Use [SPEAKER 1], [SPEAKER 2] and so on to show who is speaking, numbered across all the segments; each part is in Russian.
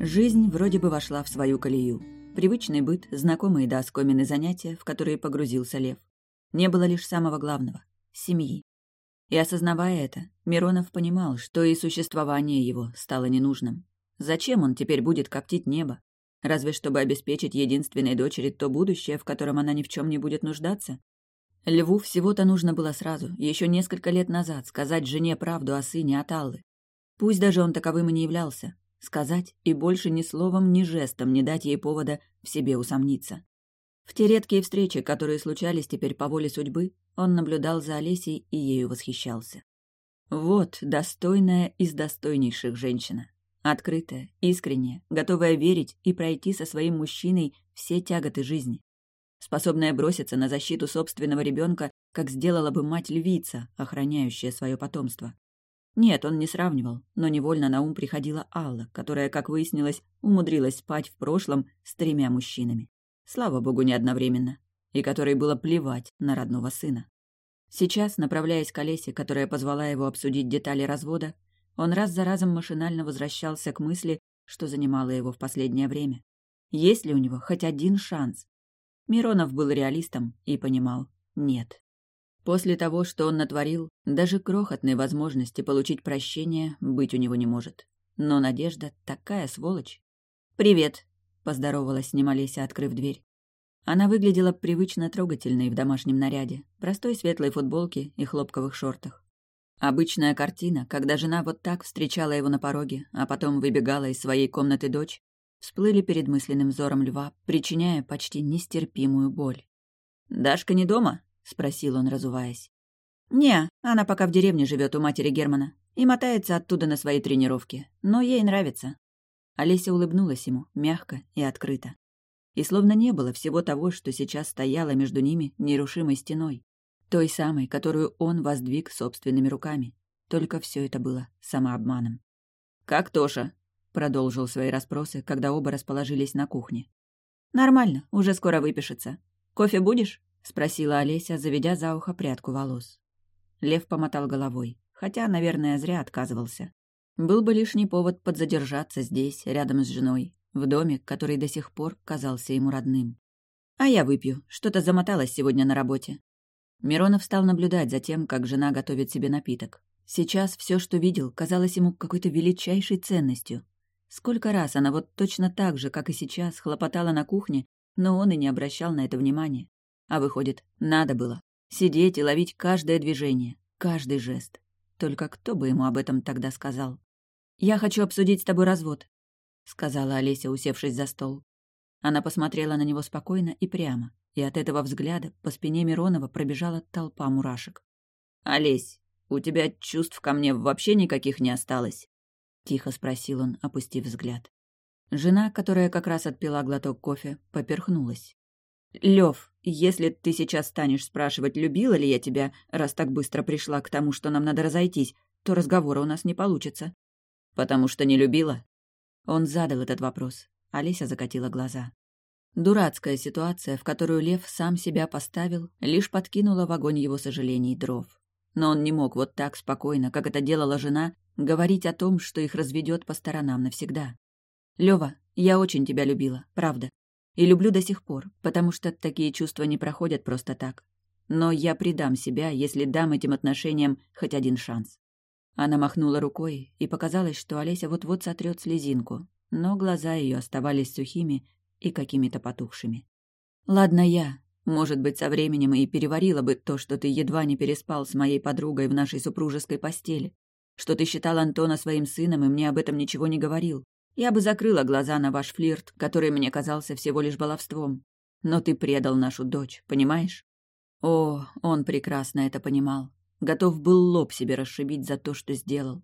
[SPEAKER 1] Жизнь вроде бы вошла в свою колею. Привычный быт, знакомые до оскомины занятия, в которые погрузился Лев. Не было лишь самого главного — семьи. И осознавая это, Миронов понимал, что и существование его стало ненужным. Зачем он теперь будет коптить небо? Разве чтобы обеспечить единственной дочери то будущее, в котором она ни в чем не будет нуждаться? Льву всего-то нужно было сразу, еще несколько лет назад, сказать жене правду о сыне от. Пусть даже он таковым и не являлся, сказать и больше ни словом, ни жестом не дать ей повода в себе усомниться. В те редкие встречи, которые случались теперь по воле судьбы, он наблюдал за Олесей и ею восхищался. Вот достойная из достойнейших женщина. Открытая, искренняя, готовая верить и пройти со своим мужчиной все тяготы жизни. Способная броситься на защиту собственного ребенка, как сделала бы мать-львица, охраняющая свое потомство. Нет, он не сравнивал, но невольно на ум приходила Алла, которая, как выяснилось, умудрилась спать в прошлом с тремя мужчинами. Слава богу, не одновременно. И которой было плевать на родного сына. Сейчас, направляясь к Олесе, которая позвала его обсудить детали развода, он раз за разом машинально возвращался к мысли, что занимало его в последнее время. Есть ли у него хоть один шанс? Миронов был реалистом и понимал — нет. После того, что он натворил, даже крохотной возможности получить прощение быть у него не может. Но Надежда такая сволочь. «Привет», — поздоровалась с ним Олеся, открыв дверь. Она выглядела привычно трогательной в домашнем наряде, простой светлой футболке и хлопковых шортах. Обычная картина, когда жена вот так встречала его на пороге, а потом выбегала из своей комнаты дочь, всплыли перед мысленным взором льва, причиняя почти нестерпимую боль. «Дашка не дома?» — спросил он, разуваясь. «Не, она пока в деревне живет у матери Германа и мотается оттуда на свои тренировки, но ей нравится». Олеся улыбнулась ему, мягко и открыто. И словно не было всего того, что сейчас стояло между ними нерушимой стеной, той самой, которую он воздвиг собственными руками. Только все это было самообманом. «Как Тоша?» — продолжил свои расспросы, когда оба расположились на кухне. «Нормально, уже скоро выпишется. Кофе будешь?» — спросила Олеся, заведя за ухо прядку волос. Лев помотал головой, хотя, наверное, зря отказывался. Был бы лишний повод подзадержаться здесь, рядом с женой, в доме, который до сих пор казался ему родным. «А я выпью, что-то замоталось сегодня на работе». Миронов стал наблюдать за тем, как жена готовит себе напиток. Сейчас все, что видел, казалось ему какой-то величайшей ценностью. Сколько раз она вот точно так же, как и сейчас, хлопотала на кухне, но он и не обращал на это внимания. А выходит, надо было. Сидеть и ловить каждое движение, каждый жест. Только кто бы ему об этом тогда сказал? «Я хочу обсудить с тобой развод», — сказала Олеся, усевшись за стол. Она посмотрела на него спокойно и прямо, и от этого взгляда по спине Миронова пробежала толпа мурашек. «Олесь, у тебя чувств ко мне вообще никаких не осталось?» — тихо спросил он, опустив взгляд. Жена, которая как раз отпила глоток кофе, поперхнулась. Лев, если ты сейчас станешь спрашивать, любила ли я тебя, раз так быстро пришла к тому, что нам надо разойтись, то разговора у нас не получится. Потому что не любила? Он задал этот вопрос. Олеся закатила глаза. Дурацкая ситуация, в которую Лев сам себя поставил, лишь подкинула в огонь его сожалений дров. Но он не мог вот так спокойно, как это делала жена, говорить о том, что их разведет по сторонам навсегда. Лева, я очень тебя любила, правда. И люблю до сих пор, потому что такие чувства не проходят просто так. Но я предам себя, если дам этим отношениям хоть один шанс. Она махнула рукой, и показалось, что Олеся вот-вот сотрет слезинку, но глаза ее оставались сухими и какими-то потухшими. «Ладно я. Может быть, со временем и переварила бы то, что ты едва не переспал с моей подругой в нашей супружеской постели, что ты считал Антона своим сыном и мне об этом ничего не говорил, я бы закрыла глаза на ваш флирт, который мне казался всего лишь баловством. Но ты предал нашу дочь, понимаешь? О, он прекрасно это понимал. Готов был лоб себе расшибить за то, что сделал.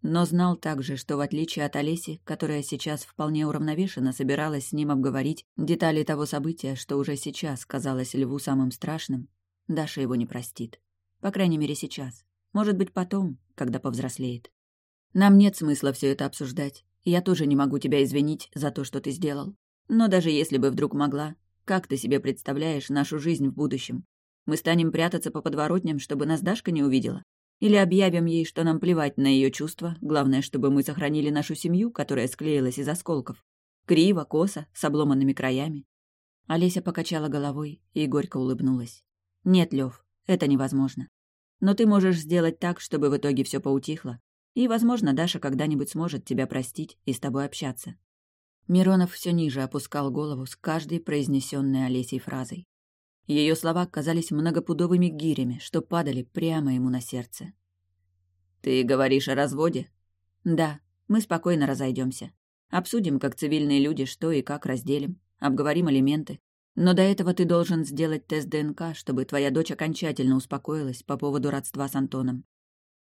[SPEAKER 1] Но знал также, что в отличие от Олеси, которая сейчас вполне уравновешенно собиралась с ним обговорить детали того события, что уже сейчас казалось Льву самым страшным, Даша его не простит. По крайней мере, сейчас. Может быть, потом, когда повзрослеет. Нам нет смысла все это обсуждать. Я тоже не могу тебя извинить за то, что ты сделал. Но даже если бы вдруг могла, как ты себе представляешь нашу жизнь в будущем? Мы станем прятаться по подворотням, чтобы нас Дашка не увидела? Или объявим ей, что нам плевать на ее чувства, главное, чтобы мы сохранили нашу семью, которая склеилась из осколков. Криво, косо, с обломанными краями. Олеся покачала головой и горько улыбнулась. «Нет, Лев, это невозможно. Но ты можешь сделать так, чтобы в итоге все поутихло. И, возможно, Даша когда-нибудь сможет тебя простить и с тобой общаться». Миронов все ниже опускал голову с каждой произнесенной Олесей фразой. Ее слова казались многопудовыми гирями, что падали прямо ему на сердце. «Ты говоришь о разводе?» «Да, мы спокойно разойдемся. Обсудим, как цивильные люди, что и как разделим. Обговорим элементы. Но до этого ты должен сделать тест ДНК, чтобы твоя дочь окончательно успокоилась по поводу родства с Антоном».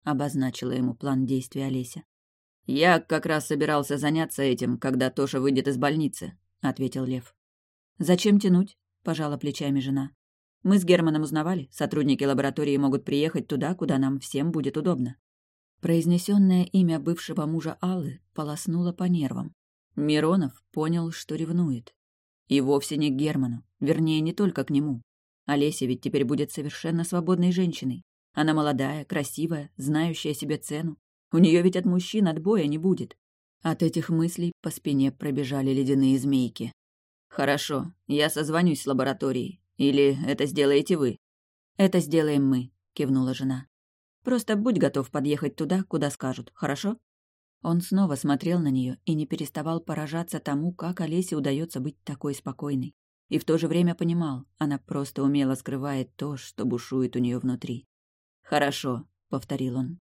[SPEAKER 1] Обозначила ему план действий Олеся. «Я как раз собирался заняться этим, когда Тоша выйдет из больницы», — ответил Лев. «Зачем тянуть? пожала плечами жена. Мы с Германом узнавали, сотрудники лаборатории могут приехать туда, куда нам всем будет удобно. Произнесенное имя бывшего мужа Аллы полоснуло по нервам. Миронов понял, что ревнует. И вовсе не к Герману, вернее, не только к нему. Олеся ведь теперь будет совершенно свободной женщиной. Она молодая, красивая, знающая себе цену. У нее ведь от мужчин отбоя не будет. От этих мыслей по спине пробежали ледяные змейки. «Хорошо, я созвонюсь с лабораторией. Или это сделаете вы?» «Это сделаем мы», — кивнула жена. «Просто будь готов подъехать туда, куда скажут, хорошо?» Он снова смотрел на нее и не переставал поражаться тому, как Олесе удается быть такой спокойной. И в то же время понимал, она просто умело скрывает то, что бушует у нее внутри. «Хорошо», — повторил он.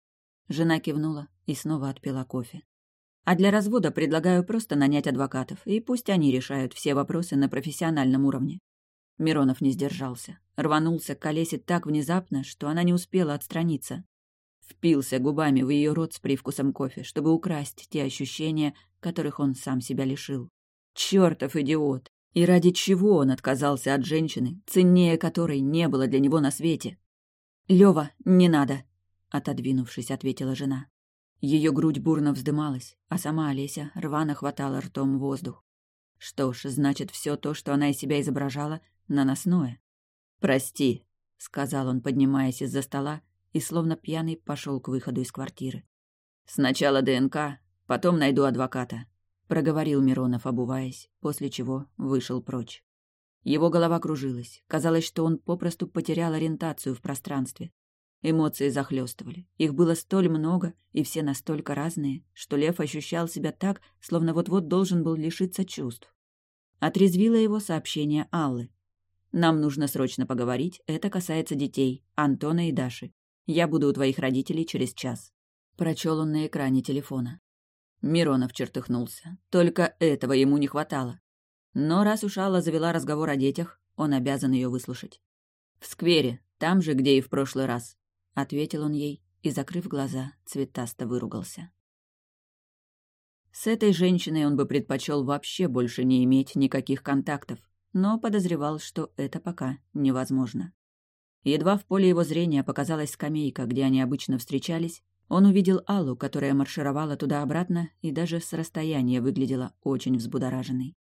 [SPEAKER 1] Жена кивнула и снова отпила кофе. А для развода предлагаю просто нанять адвокатов, и пусть они решают все вопросы на профессиональном уровне. Миронов не сдержался. Рванулся к колесе так внезапно, что она не успела отстраниться. Впился губами в ее рот с привкусом кофе, чтобы украсть те ощущения, которых он сам себя лишил. Чертов идиот! И ради чего он отказался от женщины, ценнее которой не было для него на свете? Лева, не надо!» — отодвинувшись, ответила жена. Ее грудь бурно вздымалась, а сама Олеся рвано хватала ртом воздух. Что ж, значит, все то, что она из себя изображала, наносное. «Прости», — сказал он, поднимаясь из-за стола, и словно пьяный пошел к выходу из квартиры. «Сначала ДНК, потом найду адвоката», — проговорил Миронов, обуваясь, после чего вышел прочь. Его голова кружилась. Казалось, что он попросту потерял ориентацию в пространстве. Эмоции захлестывали. Их было столь много, и все настолько разные, что Лев ощущал себя так, словно вот-вот должен был лишиться чувств. Отрезвило его сообщение Аллы. «Нам нужно срочно поговорить, это касается детей, Антона и Даши. Я буду у твоих родителей через час». Прочел он на экране телефона. Миронов чертыхнулся. Только этого ему не хватало. Но раз уж Алла завела разговор о детях, он обязан ее выслушать. «В сквере, там же, где и в прошлый раз», — ответил он ей и, закрыв глаза, цветасто выругался. С этой женщиной он бы предпочел вообще больше не иметь никаких контактов, но подозревал, что это пока невозможно. Едва в поле его зрения показалась скамейка, где они обычно встречались, он увидел Аллу, которая маршировала туда-обратно и даже с расстояния выглядела очень взбудораженной.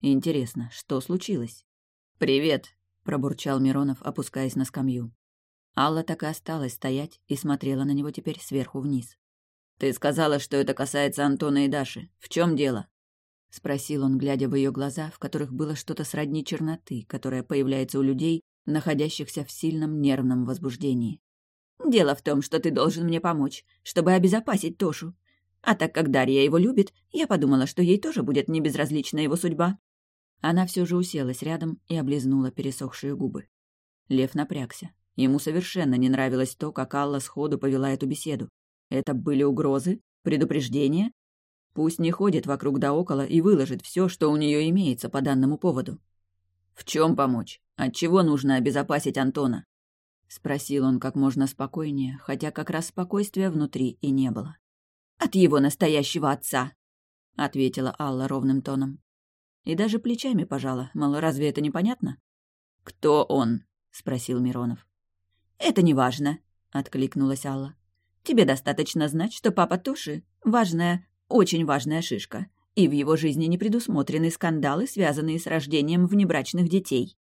[SPEAKER 1] Интересно, что случилось? «Привет», — пробурчал Миронов, опускаясь на скамью. Алла так и осталась стоять и смотрела на него теперь сверху вниз. «Ты сказала, что это касается Антона и Даши. В чем дело?» — спросил он, глядя в ее глаза, в которых было что-то сродни черноты, которая появляется у людей, находящихся в сильном нервном возбуждении. «Дело в том, что ты должен мне помочь, чтобы обезопасить Тошу. А так как Дарья его любит, я подумала, что ей тоже будет небезразлична его судьба». Она все же уселась рядом и облизнула пересохшие губы. Лев напрягся. Ему совершенно не нравилось то, как Алла сходу повела эту беседу. Это были угрозы? Предупреждения? Пусть не ходит вокруг да около и выложит все, что у нее имеется по данному поводу. «В чем помочь? От чего нужно обезопасить Антона?» Спросил он как можно спокойнее, хотя как раз спокойствия внутри и не было. «От его настоящего отца!» — ответила Алла ровным тоном. И даже плечами пожала, мол, разве это непонятно? «Кто он?» — спросил Миронов. «Это не важно», — откликнулась Алла. «Тебе достаточно знать, что папа Туши — важная, очень важная шишка, и в его жизни не предусмотрены скандалы, связанные с рождением внебрачных детей».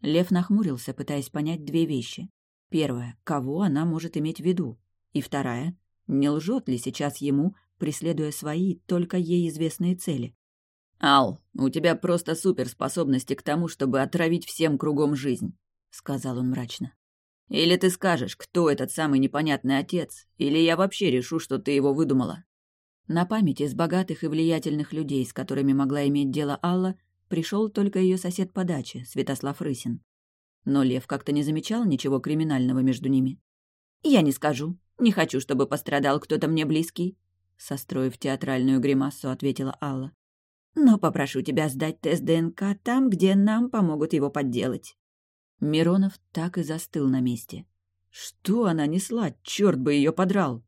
[SPEAKER 1] Лев нахмурился, пытаясь понять две вещи. Первое — кого она может иметь в виду? И вторая, не лжет ли сейчас ему, преследуя свои, только ей известные цели?
[SPEAKER 2] «Ал, у тебя просто суперспособности к тому, чтобы отравить всем кругом жизнь», — сказал он мрачно. «Или ты скажешь, кто этот самый непонятный отец, или я вообще решу, что ты его выдумала».
[SPEAKER 1] На память из богатых и влиятельных людей, с которыми могла иметь дело Алла, пришел только ее сосед по даче, Святослав Рысин. Но Лев как-то не замечал ничего криминального между ними. «Я не скажу. Не хочу, чтобы пострадал кто-то мне близкий», состроив театральную гримасу, ответила Алла. «Но попрошу тебя сдать тест ДНК там, где нам помогут его подделать». Миронов так и застыл на месте. Что она несла? Черт бы ее подрал!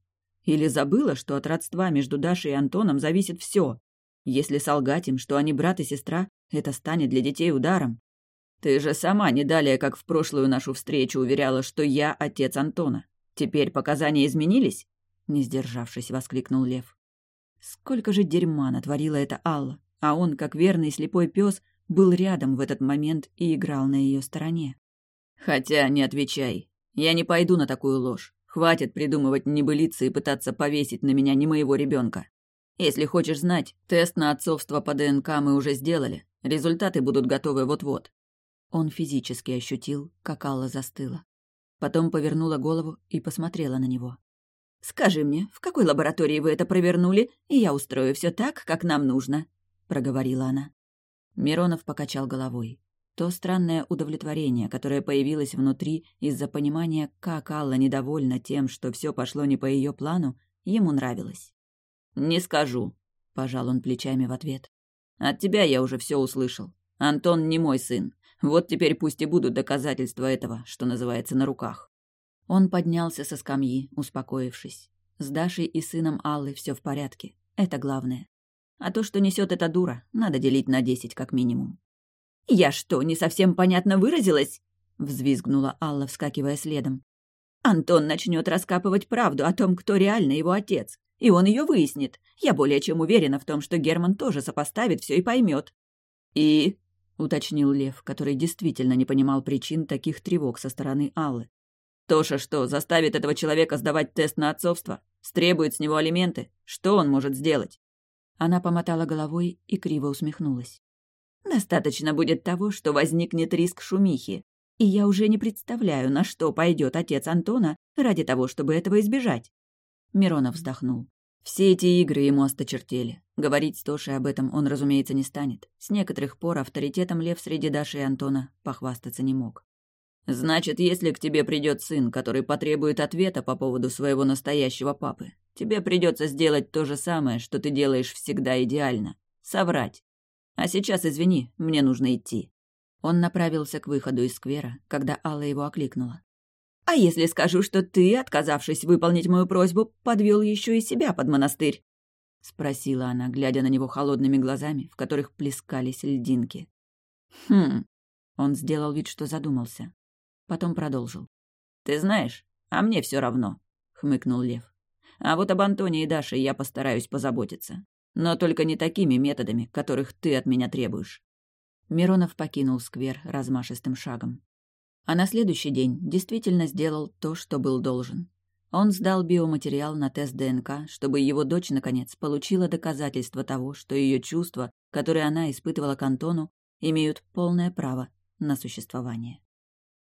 [SPEAKER 1] Или забыла, что от родства между Дашей и Антоном зависит все? Если солгать им, что они брат и сестра, это станет для детей ударом. Ты же сама не далее, как в прошлую нашу встречу, уверяла, что я отец Антона. Теперь показания изменились? Не сдержавшись, воскликнул Лев. Сколько же дерьма натворила эта Алла, а он, как верный слепой пес, был рядом в этот момент и играл на ее стороне.
[SPEAKER 2] Хотя не отвечай. Я не пойду на такую ложь. Хватит придумывать небылицы и пытаться повесить на меня не моего ребенка. Если хочешь знать, тест на отцовство по ДНК мы уже сделали. Результаты будут готовы вот-вот.
[SPEAKER 1] Он физически ощутил, как Алла застыла. Потом повернула голову и посмотрела на него. «Скажи мне, в какой лаборатории вы это провернули, и я устрою все так, как нам нужно», — проговорила она. Миронов покачал головой. То странное удовлетворение, которое появилось внутри из-за понимания, как Алла недовольна тем, что все пошло не по ее плану, ему нравилось.
[SPEAKER 2] «Не скажу», — пожал он плечами в ответ. «От тебя я уже все услышал. Антон не мой сын. Вот теперь пусть и будут доказательства этого, что называется, на руках».
[SPEAKER 1] Он поднялся со скамьи, успокоившись. С Дашей и сыном Аллы все в порядке. Это главное. А то, что несет эта дура, надо делить на десять как минимум. «Я что, не совсем понятно выразилась?» — взвизгнула Алла, вскакивая следом. «Антон начнет раскапывать правду о том, кто реально его отец, и он ее выяснит. Я более чем уверена в том, что Герман тоже сопоставит все и поймет».
[SPEAKER 2] «И?»
[SPEAKER 1] — уточнил Лев, который действительно не понимал причин таких тревог со стороны Аллы.
[SPEAKER 2] «Тоша что, заставит этого человека сдавать тест на отцовство? Стребует с него алименты? Что он может сделать?»
[SPEAKER 1] Она помотала головой и криво усмехнулась. Достаточно будет того, что возникнет риск шумихи. И я уже не представляю, на что пойдет отец Антона ради того, чтобы этого избежать. Миронов вздохнул. Все эти игры ему осточертели. Говорить с Тошей об этом он, разумеется, не станет. С некоторых пор авторитетом Лев среди Даши и Антона похвастаться не мог.
[SPEAKER 2] «Значит, если к тебе придет сын, который потребует ответа по поводу своего настоящего папы, тебе придется сделать то же самое, что ты делаешь всегда идеально — соврать. А сейчас, извини, мне нужно идти».
[SPEAKER 1] Он направился к выходу из сквера, когда Алла его окликнула. «А если скажу, что ты, отказавшись выполнить мою просьбу, подвел еще и себя под монастырь?» — спросила она, глядя на него холодными глазами, в которых плескались льдинки.
[SPEAKER 2] «Хм...»
[SPEAKER 1] — он сделал вид, что задумался. Потом продолжил.
[SPEAKER 2] «Ты знаешь, а мне все равно», — хмыкнул Лев. «А вот об Антоне и Даше я постараюсь позаботиться. Но только не такими методами, которых ты от меня требуешь».
[SPEAKER 1] Миронов покинул сквер размашистым шагом. А на следующий день действительно сделал то, что был должен. Он сдал биоматериал на тест ДНК, чтобы его дочь, наконец, получила доказательство того, что ее чувства, которые она испытывала к Антону, имеют полное право на существование.